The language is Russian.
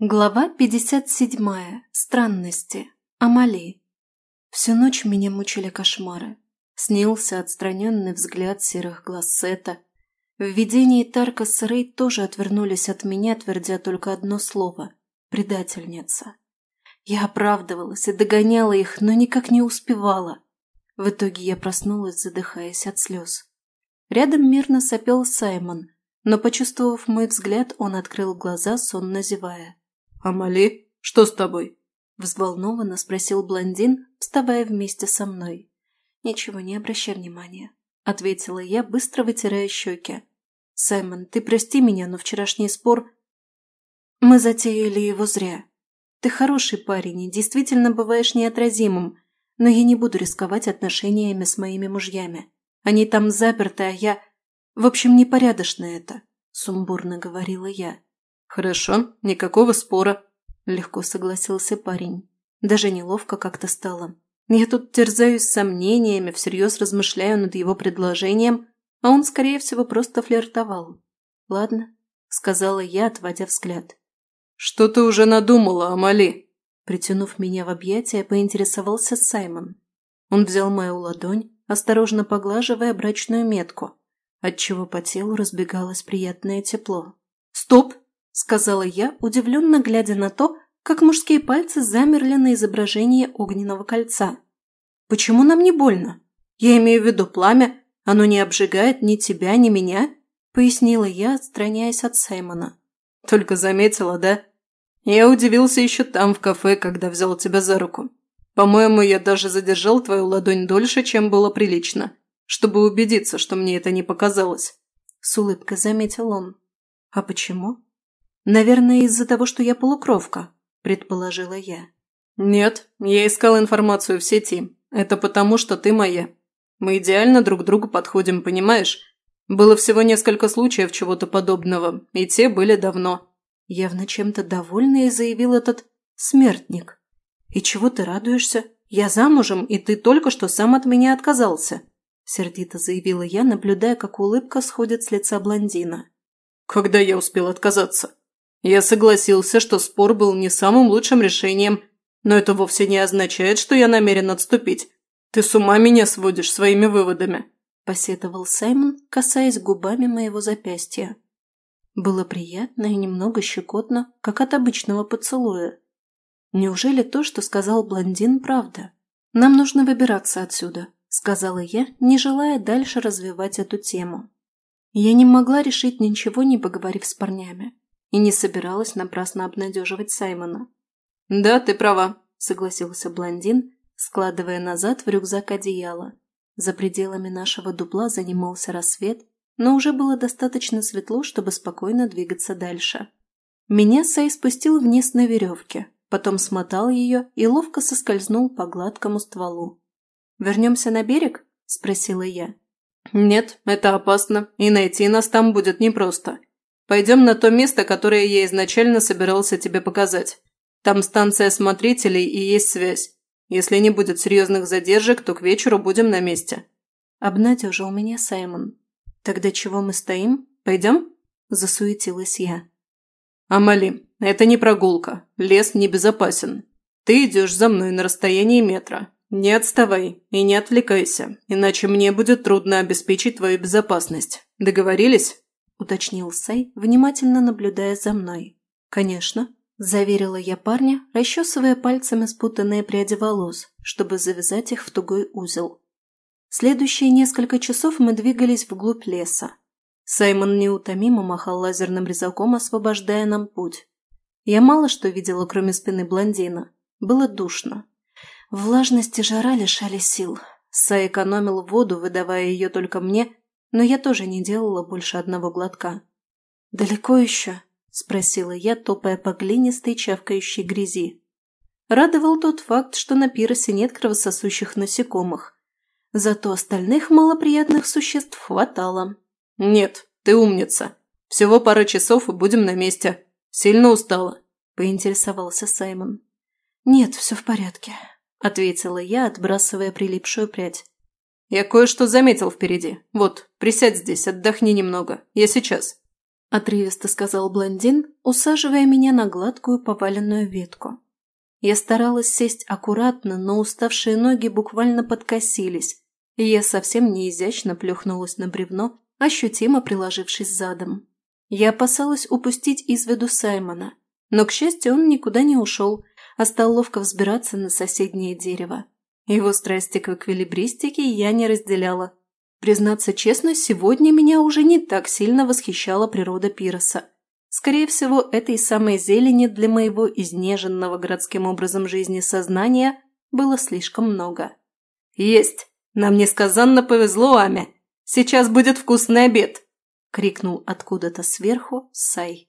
Глава 57. Странности. Амали. Всю ночь меня мучили кошмары. Снился отстраненный взгляд серых глаз Сета. В видении Тарка с Рей тоже отвернулись от меня, твердя только одно слово – предательница. Я оправдывалась и догоняла их, но никак не успевала. В итоге я проснулась, задыхаясь от слез. Рядом мирно сопел Саймон, но, почувствовав мой взгляд, он открыл глаза, сонно зевая. «Амали, что с тобой?» – взволнованно спросил блондин, вставая вместе со мной. «Ничего, не обращай внимания», – ответила я, быстро вытирая щеки. «Саймон, ты прости меня, но вчерашний спор... Мы затеяли его зря. Ты хороший парень и действительно бываешь неотразимым, но я не буду рисковать отношениями с моими мужьями. Они там заперты, а я... В общем, непорядочно это», – сумбурно говорила я. «Хорошо, никакого спора», – легко согласился парень. Даже неловко как-то стало. Я тут терзаюсь сомнениями, всерьез размышляю над его предложением, а он, скорее всего, просто флиртовал. «Ладно», – сказала я, отводя взгляд. «Что ты уже надумала, Амали?» Притянув меня в объятия, поинтересовался Саймон. Он взял мою ладонь, осторожно поглаживая брачную метку, отчего по телу разбегалось приятное тепло. «Стоп!» Сказала я, удивленно глядя на то, как мужские пальцы замерли на изображении огненного кольца. «Почему нам не больно? Я имею в виду пламя, оно не обжигает ни тебя, ни меня», пояснила я, отстраняясь от Саймона. «Только заметила, да? Я удивился еще там, в кафе, когда взял тебя за руку. По-моему, я даже задержал твою ладонь дольше, чем было прилично, чтобы убедиться, что мне это не показалось», с улыбкой заметил он. «А почему?» «Наверное, из-за того, что я полукровка», – предположила я. «Нет, я искал информацию в сети. Это потому, что ты моя. Мы идеально друг другу подходим, понимаешь? Было всего несколько случаев чего-то подобного, и те были давно». Явно чем-то довольный заявил этот смертник. «И чего ты радуешься? Я замужем, и ты только что сам от меня отказался», – сердито заявила я, наблюдая, как улыбка сходит с лица блондина. «Когда я успел отказаться?» Я согласился, что спор был не самым лучшим решением, но это вовсе не означает, что я намерен отступить. Ты с ума меня сводишь своими выводами», – посетовал Саймон, касаясь губами моего запястья. Было приятно и немного щекотно, как от обычного поцелуя. Неужели то, что сказал блондин, правда? Нам нужно выбираться отсюда, сказала я, не желая дальше развивать эту тему. Я не могла решить ничего, не поговорив с парнями и не собиралась напрасно обнадеживать Саймона. «Да, ты права», – согласился блондин, складывая назад в рюкзак одеяло. За пределами нашего дупла занимался рассвет, но уже было достаточно светло, чтобы спокойно двигаться дальше. Меня Сай спустил вниз на веревке, потом смотал ее и ловко соскользнул по гладкому стволу. «Вернемся на берег?» – спросила я. «Нет, это опасно, и найти нас там будет непросто. Пойдем на то место, которое я изначально собирался тебе показать. Там станция смотрителей и есть связь. Если не будет серьезных задержек, то к вечеру будем на месте». Обнадежил меня Саймон. «Тогда чего мы стоим? Пойдем?» Засуетилась я. «Амали, это не прогулка. Лес небезопасен. Ты идешь за мной на расстоянии метра. Не отставай и не отвлекайся, иначе мне будет трудно обеспечить твою безопасность. Договорились?» – уточнил Сай, внимательно наблюдая за мной. «Конечно», – заверила я парня, расчесывая пальцами спутанные пряди волос, чтобы завязать их в тугой узел. Следующие несколько часов мы двигались вглубь леса. Саймон неутомимо махал лазерным резаком, освобождая нам путь. Я мало что видела, кроме спины блондина. Было душно. Влажность и жара лишали сил. Сай экономил воду, выдавая ее только мне но я тоже не делала больше одного глотка. «Далеко еще?» – спросила я, топая по глинистой чавкающей грязи. Радовал тот факт, что на пиросе нет кровососущих насекомых. Зато остальных малоприятных существ хватало. «Нет, ты умница. Всего пара часов и будем на месте. Сильно устала?» – поинтересовался Саймон. «Нет, все в порядке», – ответила я, отбрасывая прилипшую прядь. «Я кое-что заметил впереди. Вот, присядь здесь, отдохни немного. Я сейчас». – отрывисто сказал блондин, усаживая меня на гладкую поваленную ветку. Я старалась сесть аккуратно, но уставшие ноги буквально подкосились, и я совсем неизящно плюхнулась на бревно, ощутимо приложившись задом. Я опасалась упустить из виду Саймона, но, к счастью, он никуда не ушел, а стал ловко взбираться на соседнее дерево. Его страсти к эквилибристике я не разделяла, Признаться честно, сегодня меня уже не так сильно восхищала природа Пироса. Скорее всего, этой самой зелени для моего изнеженного городским образом жизни сознания было слишком много. «Есть! Нам несказанно повезло, Ами! Сейчас будет вкусный обед!» – крикнул откуда-то сверху Сай.